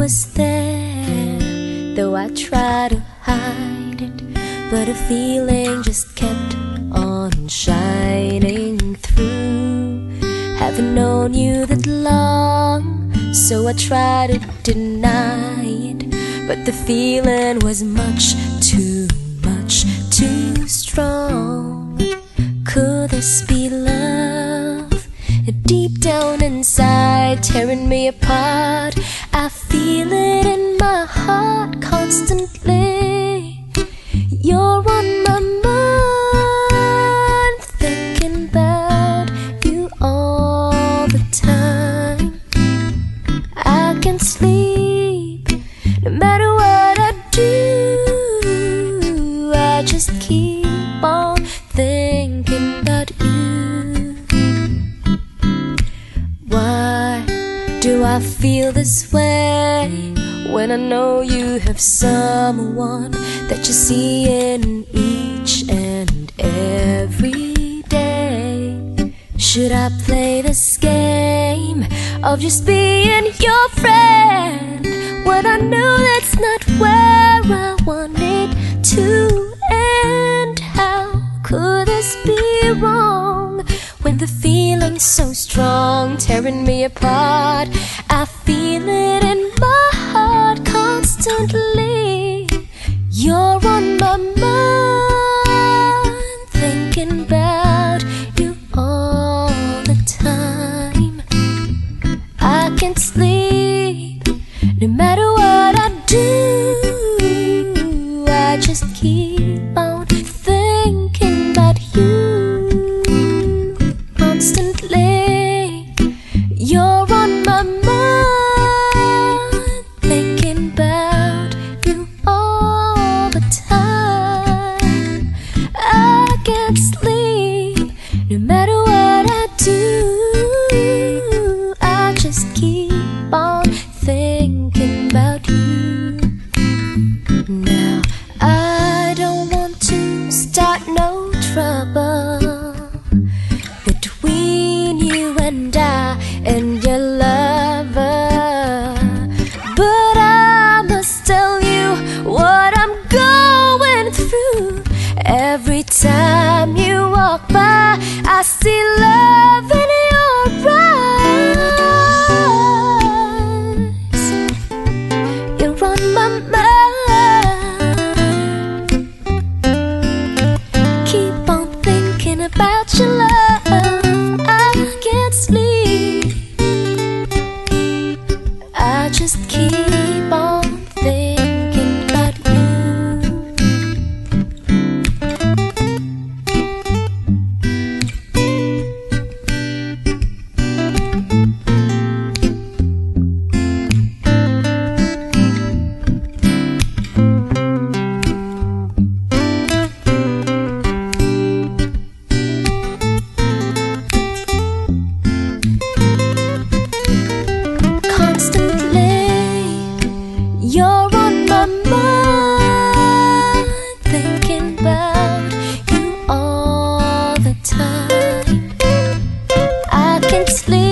was there, though I tried to hide it. But a feeling just kept on shining through. Haven't known you that long, so I tried to deny it. But the feeling was much too much too strong. Deep down inside, tearing me apart. I feel it in my heart constantly. You're on my mind, thinking about you all the time. I can't sleep, no matter what I do. I just keep do I feel this way when I know you have someone that you see in each and every day? Should I play this game of just being your friend when I know that's not where I want it to end? How could this be wrong when the feeling's so strong, tearing me apart? I Every time you walk by, I see love in your eyes. You're on my mind. Keep on thinking about your love. I can't sleep. I just keep I can't sleep,